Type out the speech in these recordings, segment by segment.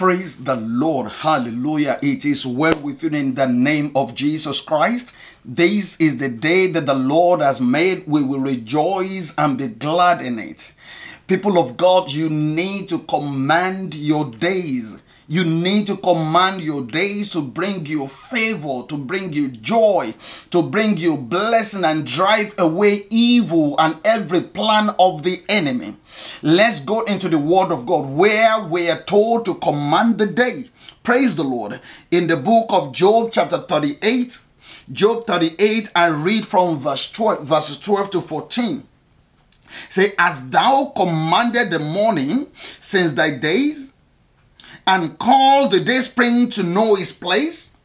Praise the Lord. Hallelujah. It is well with you in the name of Jesus Christ. This is the day that the Lord has made. We will rejoice and be glad in it. People of God, you need to command your days. You need to command your days to bring you favor, to bring you joy, to bring you blessing and drive away evil and every plan of the enemy. Let's go into the word of God where we are told to command the day. Praise the Lord. In the book of Job, chapter 38, Job 38, I read from verse 12, verses 12 to 14. Say, As thou commanded the morning since thy days, and cause the day spring to know his place,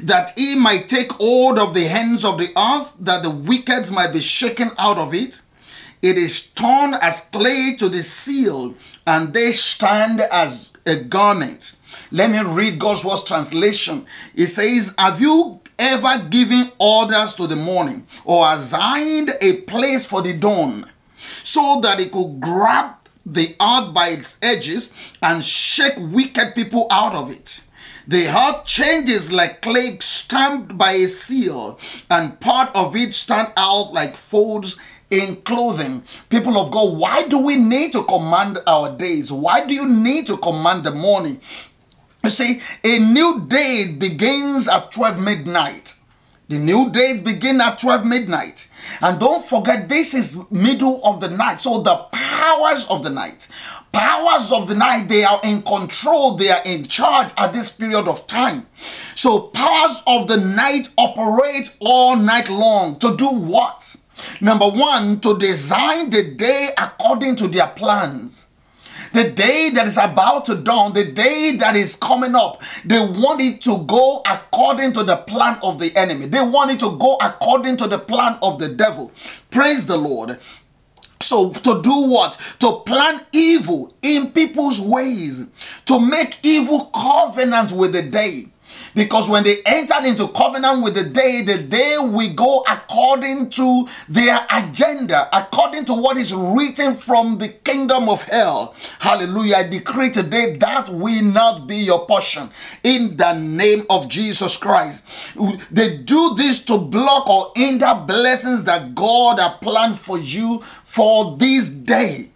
that he might take hold of the hands of the earth, that the wicked might be shaken out of it. It is torn as clay to the seal, and they stand as a garment. Let me read God's word translation. It says, Have you ever given orders to the morning or assigned a place for the dawn so that it could grab the earth by its edges and shake wicked people out of it. The heart changes like clay stamped by a seal, and part of it stand out like folds in clothing. People of God, why do we need to command our days? Why do you need to command the morning? You see, a new day begins at 12 midnight. The new days begin at 12 midnight. And don't forget, this is middle of the night. So the powers of the night, powers of the night, they are in control, they are in charge at this period of time. So powers of the night operate all night long to do what? Number one, to design the day according to their plans the day that is about to dawn, the day that is coming up, they want it to go according to the plan of the enemy. They want it to go according to the plan of the devil. Praise the Lord. So, to do what? To plan evil in people's ways, to make evil covenants with the day. Because when they entered into covenant with the day, the day we go according to their agenda, according to what is written from the kingdom of hell. Hallelujah. I decree today that will not be your portion in the name of Jesus Christ. They do this to block or hinder blessings that God has planned for you for this day.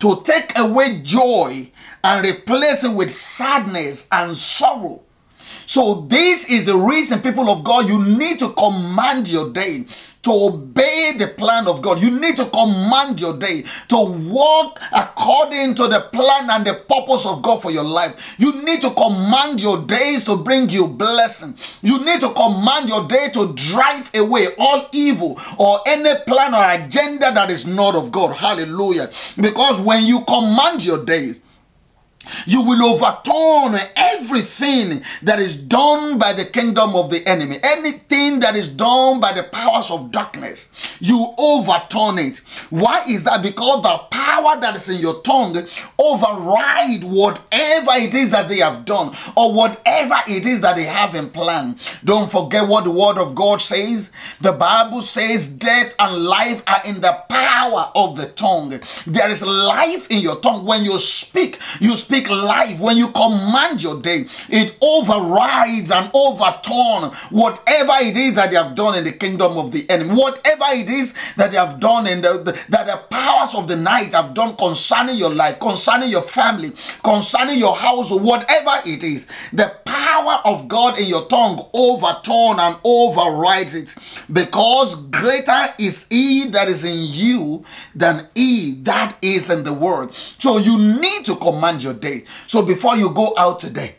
To take away joy and replace it with sadness and sorrow so, this is the reason, people of God, you need to command your day to obey the plan of God. You need to command your day to walk according to the plan and the purpose of God for your life. You need to command your days to bring you blessing. You need to command your day to drive away all evil or any plan or agenda that is not of God. Hallelujah. Because when you command your days, you will overturn everything that is done by the kingdom of the enemy. Anything that is done by the powers of darkness, you overturn it. Why is that? Because the power that is in your tongue override whatever it is that they have done or whatever it is that they have in plan. Don't forget what the word of God says. The Bible says death and life are in the power of the tongue. There is life in your tongue. When you speak, you speak speak life, when you command your day, it overrides and overturn whatever it is that they have done in the kingdom of the enemy, whatever it is that they have done in the, the that the powers of the night have done concerning your life, concerning your family, concerning your household, whatever it is, the power of God in your tongue overturn and overrides it because greater is he that is in you than he that is in the world. So you need to command your day. So before you go out today,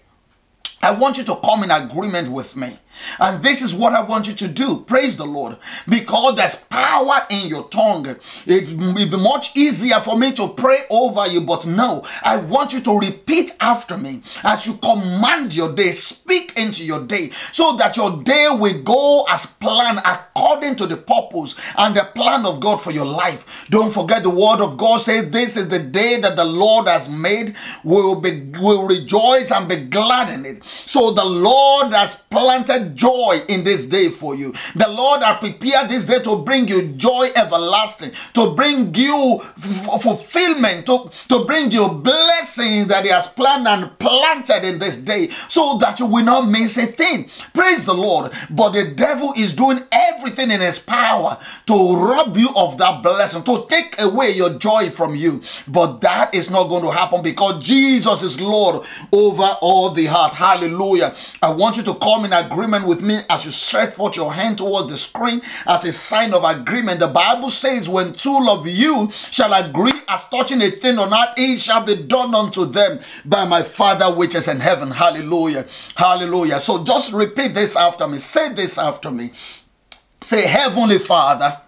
I want you to come in agreement with me and this is what I want you to do. Praise the Lord. Because there's power in your tongue. It will be much easier for me to pray over you, but no, I want you to repeat after me as you command your day. Speak into your day so that your day will go as planned according to the purpose and the plan of God for your life. Don't forget the word of God says this is the day that the Lord has made. We will be we will rejoice and be glad in it. So the Lord has planted joy in this day for you. The Lord has prepared this day to bring you joy everlasting, to bring you f- fulfillment, to, to bring you blessings that He has planned and planted in this day so that you will not miss a thing. Praise the Lord. But the devil is doing everything in his power to rob you of that blessing, to take away your joy from you. But that is not going to happen because Jesus is Lord over all the heart. Hallelujah. I want you to come in agreement with me as you stretch forth your hand towards the screen as a sign of agreement. The Bible says, When two of you shall agree as touching a thing on earth, it shall be done unto them by my Father which is in heaven. Hallelujah. Hallelujah. So just repeat this after me. Say this after me. Say, Heavenly Father,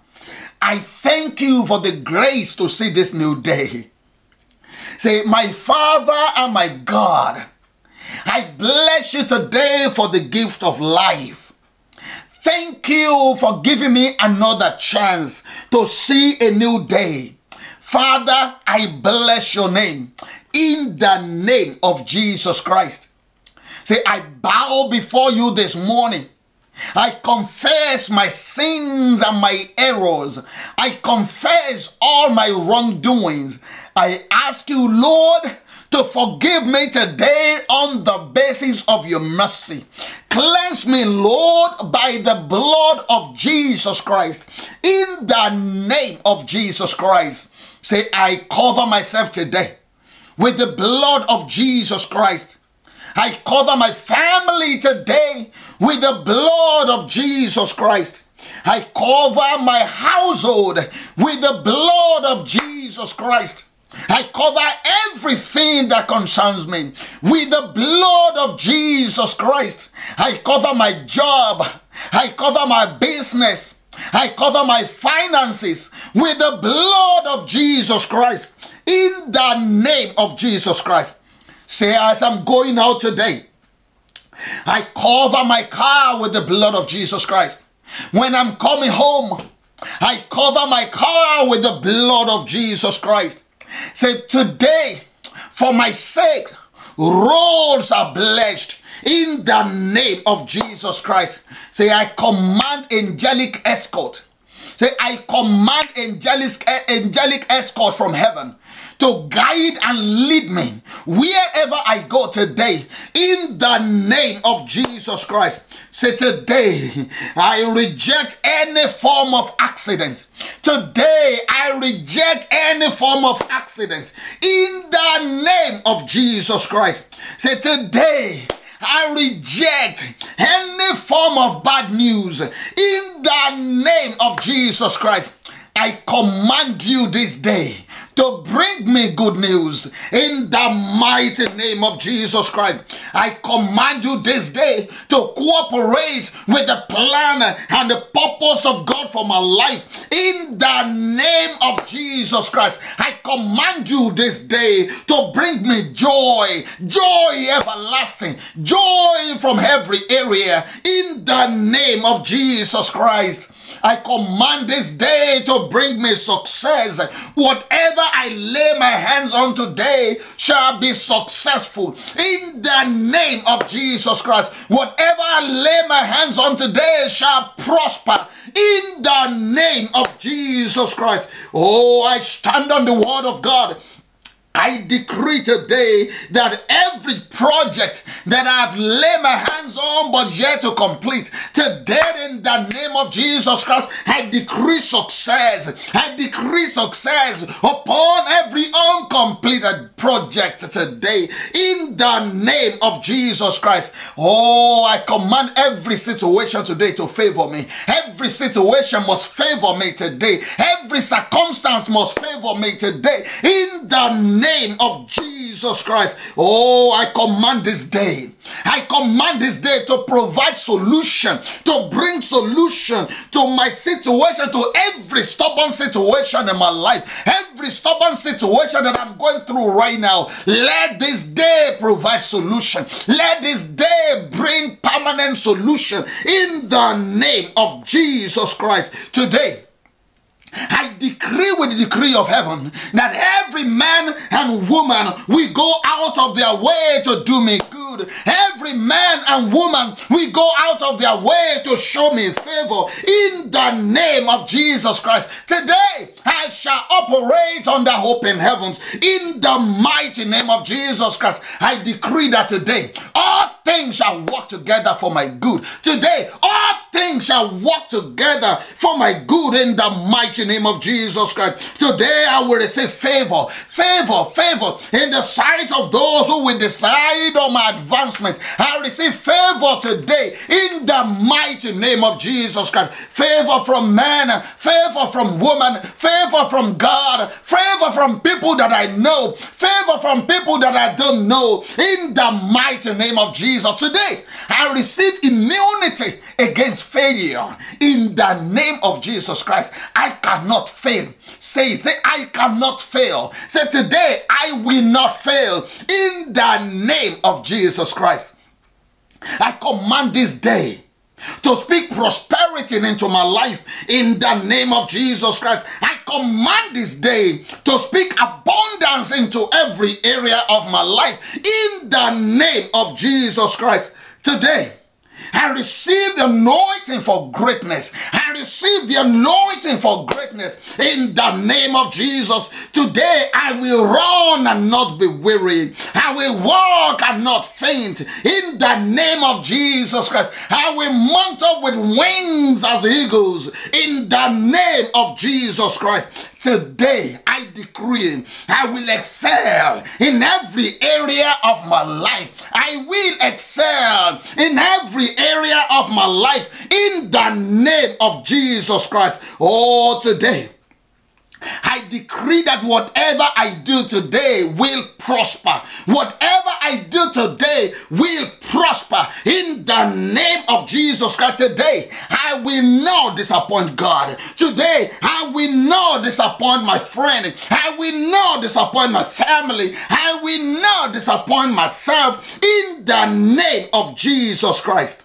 I thank you for the grace to see this new day. Say, My Father and my God, I bless you today for the gift of life. Thank you for giving me another chance to see a new day. Father, I bless your name in the name of Jesus Christ. Say, I bow before you this morning. I confess my sins and my errors. I confess all my wrongdoings. I ask you, Lord, to forgive me today on the basis of your mercy. Cleanse me, Lord, by the blood of Jesus Christ. In the name of Jesus Christ. Say, I cover myself today with the blood of Jesus Christ. I cover my family today with the blood of Jesus Christ. I cover my household with the blood of Jesus Christ. I cover everything that concerns me with the blood of Jesus Christ. I cover my job. I cover my business. I cover my finances with the blood of Jesus Christ. In the name of Jesus Christ. Say, as I'm going out today, I cover my car with the blood of Jesus Christ. When I'm coming home, I cover my car with the blood of Jesus Christ. Say, today, for my sake, roads are blessed in the name of Jesus Christ. Say, I command angelic escort. Say, I command angelic, eh, angelic escort from heaven to guide and lead me wherever I go today in the name of Jesus Christ. Say today, I reject any form of accident. Today, I reject any form of accident in the name of Jesus Christ. Say today, I reject any form of bad news in the name of Jesus Christ. I command you this day to bring me good news in the mighty name of Jesus Christ. I command you this day to cooperate with the plan and the purpose of God for my life in the name of Jesus Christ. I command you this day to bring me joy, joy everlasting, joy from every area in the name of Jesus Christ. I command this day to bring me success. Whatever I lay my hands on today shall be successful in the name of Jesus Christ. Whatever I lay my hands on today shall prosper in the name of Jesus Christ. Oh, I stand on the word of God I decree today that every project that I've laid my hands on but yet to complete, today in the name of Jesus Christ, I decree success. I decree success upon every uncompleted project today in the name of Jesus Christ. Oh, I command every situation today to favor me. Every situation must favor me today. Every circumstance must favor me today in the name name of Jesus Christ. Oh, I command this day. I command this day to provide solution, to bring solution to my situation, to every stubborn situation in my life, every stubborn situation that I'm going through right now. Let this day provide solution. Let this day bring permanent solution in the name of Jesus Christ. Today, I decree with the decree of heaven that every man and woman will go out of their way to do me good. Every man and woman will go out of their way to show me favor in the name of Jesus Christ. Today, I shall operate under open heavens in the mighty name of Jesus Christ. I decree that today, all things shall work together for my good. Today, all things shall work together for my good in the mighty name of Jesus Christ. Today, I will receive favor, favor, favor in the sight of those who will decide on my advancement. I receive favor today in the mighty name of Jesus Christ. Favor from man, favor from woman, favor from God, favor from people that I know, favor from people that I don't know in the mighty name of Jesus. Jesus. Today, I receive immunity against failure in the name of Jesus Christ. I cannot fail. Say it. Say, I cannot fail. Say, today, I will not fail in the name of Jesus Christ. I command this day to speak prosperity into my life in the name of Jesus Christ. I command this day to speak abundance into every area of my life in the name of Jesus Christ. Today, I receive the anointing for greatness. I receive the anointing for greatness in the name of Jesus. Today I will run and not be weary. I will walk and not faint in the name of Jesus Christ. I will mount up with wings as eagles in the name of Jesus Christ. Today, I decree I will excel in every area of my life. I will excel in every area of my life in the name of Jesus Christ. Oh, today. I decree that whatever I do today will prosper. Whatever I do today will prosper in the name of Jesus Christ. Today, I will not disappoint God. Today, I will not disappoint my friend. I will not disappoint my family. I will not disappoint myself in the name of Jesus Christ.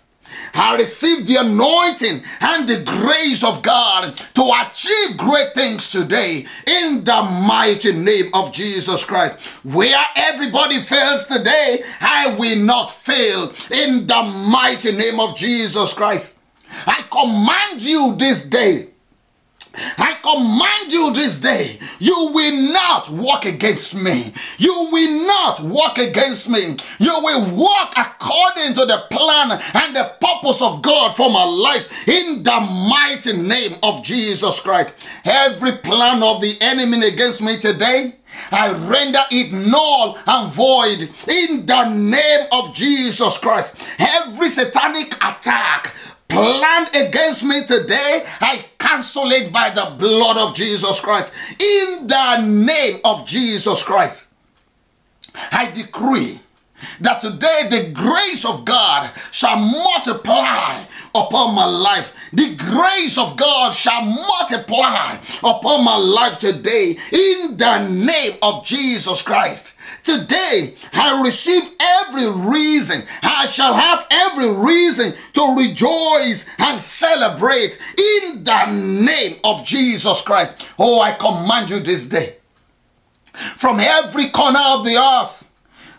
I receive the anointing and the grace of God to achieve great things today in the mighty name of Jesus Christ. Where everybody fails today, I will not fail in the mighty name of Jesus Christ. I command you this day I command you this day, you will not walk against me. You will not walk against me. You will walk according to the plan and the purpose of God for my life in the mighty name of Jesus Christ. Every plan of the enemy against me today, I render it null and void in the name of Jesus Christ. Every satanic attack planned against me today, I cancel it by the blood of Jesus Christ. In the name of Jesus Christ, I decree that today the grace of God shall multiply upon my life. The grace of God shall multiply upon my life today in the name of Jesus Christ. Today, I receive every reason. I shall have every reason to rejoice and celebrate in the name of Jesus Christ. Oh, I command you this day from every corner of the earth.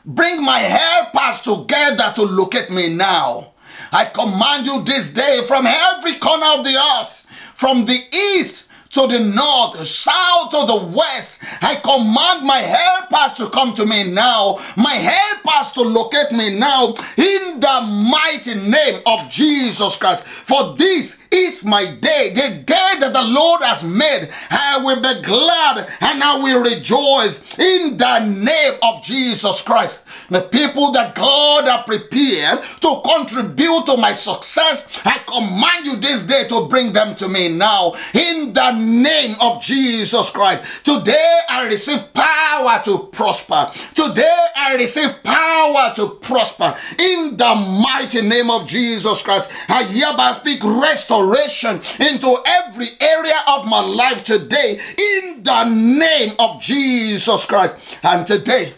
Bring my helpers together to look at me now. I command you this day from every corner of the earth, from the east to the north, south to the west. I command my helpers to come to me now, my helpers to locate me now in the mighty name of Jesus Christ. For this is my day, the day that the Lord has made. I will be glad and I will rejoice in the name of Jesus Christ. The people that God has prepared to contribute to my success, I command you this day to bring them to me now in the name of Jesus Christ. Today I receive power to prosper. Today I receive power to prosper in the mighty name of Jesus Christ. I hereby speak restoration restoration into every area of my life today in the name of Jesus Christ. And today,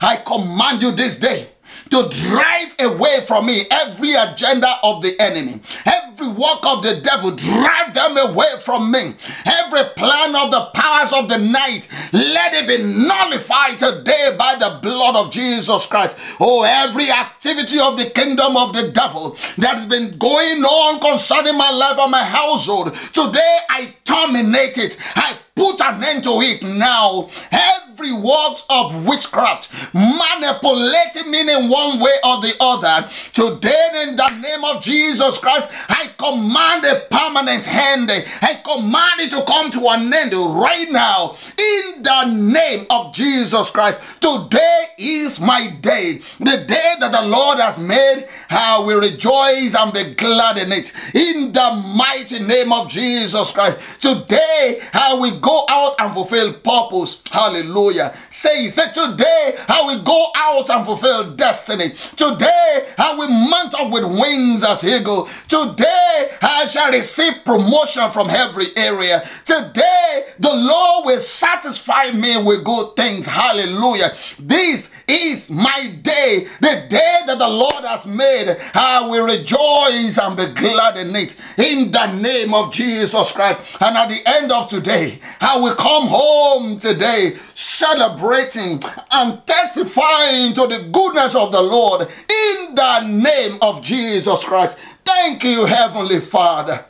I command you this day to drive away from me every agenda of the enemy, every every work of the devil, drive them away from me. Every plan of the powers of the night, let it be nullified today by the blood of Jesus Christ. Oh, every activity of the kingdom of the devil that has been going on concerning my life and my household, today I terminate it. I put an end to it now. Every works of witchcraft, manipulating me in one way or the other. Today, in the name of Jesus Christ, I command a permanent hand. I command it to come to an end right now. In the name of Jesus Christ. Today is my day. The day that the Lord has made. I will rejoice and be glad in it. In the mighty name of Jesus Christ. Today, I will go out and fulfill purpose. Hallelujah. Say, say, today I will go out and fulfill destiny. Today I will mount up with wings as eagle. Today I shall receive promotion from every area. Today the Lord will satisfy me with good things. Hallelujah. This is my day, the day that the Lord has made. I will rejoice and be glad in it. In the name of Jesus Christ. And at the end of today, I will come home today celebrating and testifying to the goodness of the Lord in the name of Jesus Christ. Thank you, Heavenly Father.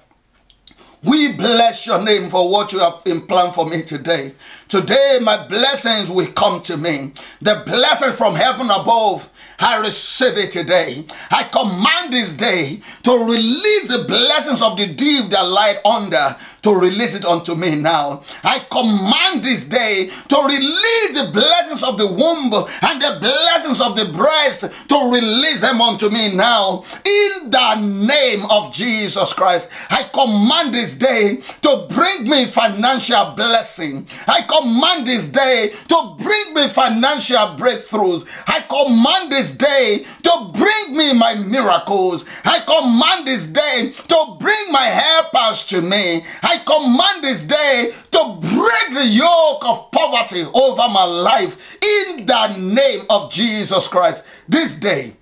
We bless your name for what you have in plan for me today. Today, my blessings will come to me. The blessings from heaven above I receive it today. I command this day to release the blessings of the deep that lie under to release it unto me now. I command this day to release the blessings of the womb and the blessings of the breast to release them unto me now. In the name of Jesus Christ, I command this day to bring me financial blessing. I command this day to bring me financial breakthroughs. I command this day to bring me my miracles. I command this day to bring my helpers to me. I command this day to break the yoke of poverty over my life in the name of Jesus Christ. This day,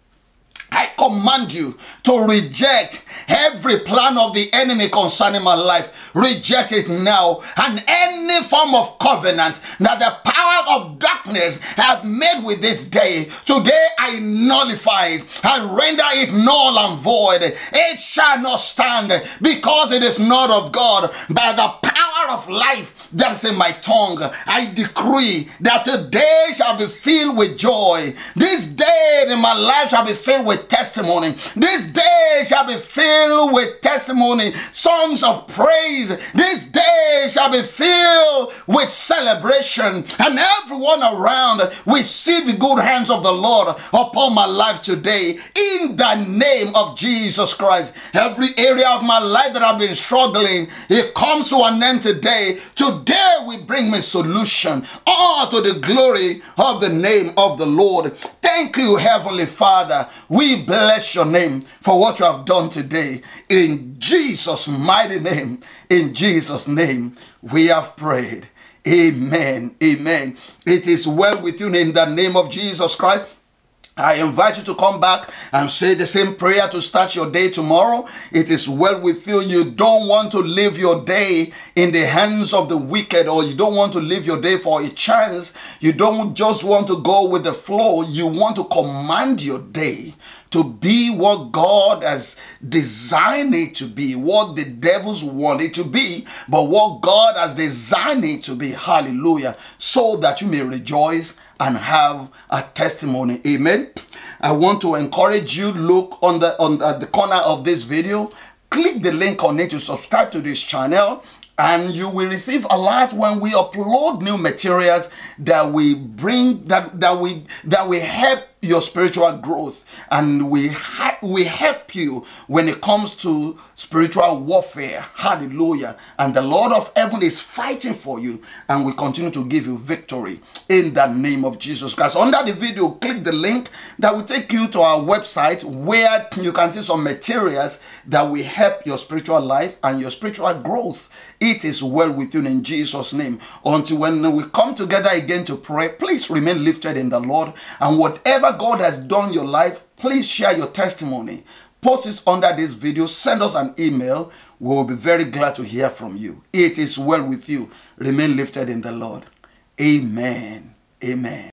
I command you to reject every plan of the enemy concerning my life. Reject it now. And any form of covenant that the power of darkness have made with this day, today I nullify it and render it null and void. It shall not stand because it is not of God. By the power of life that's in my tongue, I decree that today shall be filled with joy. This day in my life shall be filled with testimony. This day shall be filled with testimony, songs of praise. This day shall be filled with celebration, and everyone around will see the good hands of the Lord upon my life today. In the name of Jesus Christ, every area of my life that I've been struggling, it comes to an end today. Today Today we bring me solution, all to the glory of the name of the Lord. Thank you, Heavenly Father. We bless your name for what you have done today. In Jesus' mighty name, in Jesus' name, we have prayed. Amen. Amen. It is well with you in the name of Jesus Christ. I invite you to come back and say the same prayer to start your day tomorrow. It is well with you. You don't want to live your day in the hands of the wicked, or you don't want to live your day for a chance. You don't just want to go with the flow. You want to command your day to be what God has designed it to be, what the devils want it to be, but what God has designed it to be. Hallelujah. So that you may rejoice and have a testimony. Amen. I want to encourage you look on the on the, the corner of this video, click the link on it to subscribe to this channel and you will receive a lot when we upload new materials that we bring that that we that we help your spiritual growth and we ha- we help you when it comes to spiritual warfare. Hallelujah. And the lord of heaven is fighting for you and we continue to give you victory in the name of jesus christ. Under the video click the link that will take you to our website where you can see some materials that will help your spiritual life and your spiritual growth. It is well with you in jesus name. Until when we come together again to pray please remain lifted in the lord and whatever God has done your life, please share your testimony Post it under this video. Send us an email. We will be very glad to hear from you. It is well with you. Remain lifted in the Lord. Amen. Amen.